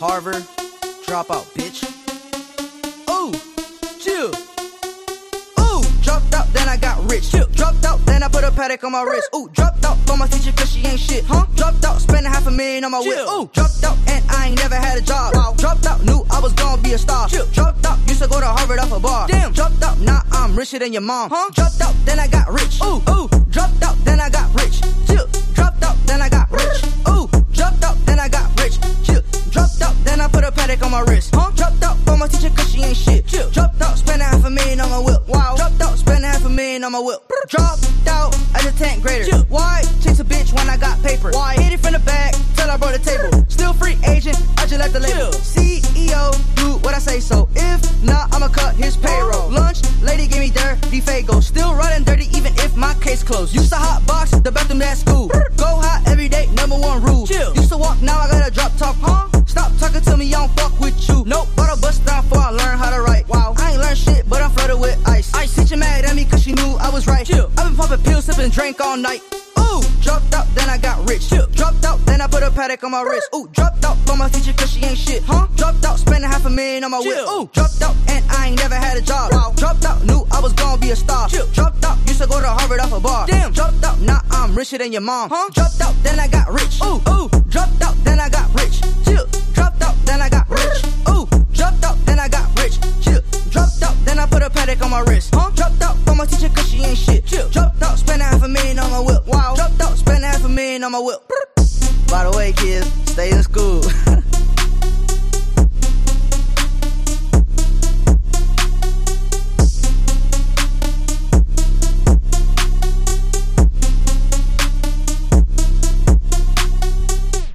Harvard, dropout, bitch. Ooh, chill. Ooh, dropped out, then I got rich. Chill. Dropped out, then I put a Patek on my wrist. Ooh, dropped out for my teacher cause she ain't shit. Huh? Dropped out, spending half a million on my whip. Ooh, dropped out, and I ain't never had a job. Wow. Dropped out, knew I was gonna be a star. Chill. Dropped out, used to go to Harvard off a bar. Damn. Dropped out, now I'm richer than your mom. Huh? Dropped out, then I got rich. Ooh, ooh, I put a Patek on my wrist. Huh? Dropped out for my teacher cause she ain't shit. Chill. Dropped out, spending half a million on my whip. Wow. Dropped out, spending half a million on my whip. Dropped out as a 10th grader. Chill. Why? Chase a bitch when I got paper. Why? Hit it from the back till I brought the table. Still free agent, I just left the label. CEO, do what I say so. If not, I'ma cut his payroll. Oh. Lunch, lady gave me dirty Faygo. Still running dirty even if my case closed. Used to hot box the bathroom at school. Go hot every day, number one rule. Chill. Pills, all night. Ooh, dropped out, then I got rich. Chill. Dropped out, then I put a Patek on my wrist. Ooh, dropped out for my teacher cause she ain't shit. Huh? Dropped out, spending half a million on my whip. Ooh, dropped out, and I ain't never had a job. Wow. Dropped out, knew I was gonna be a star. Chill. Dropped out, used to go to Harvard off a bar. Damn. Dropped out, now I'm richer than your mom. Huh? Dropped out, then I got rich. Ooh, ooh, dropped out, my wrist. Huh? Dropped out for my teacher cause she ain't shit. Chill. Dropped out, spending half a million on my whip. Wow. Dropped out, spending half a million on my whip. By the way, kids, stay in school.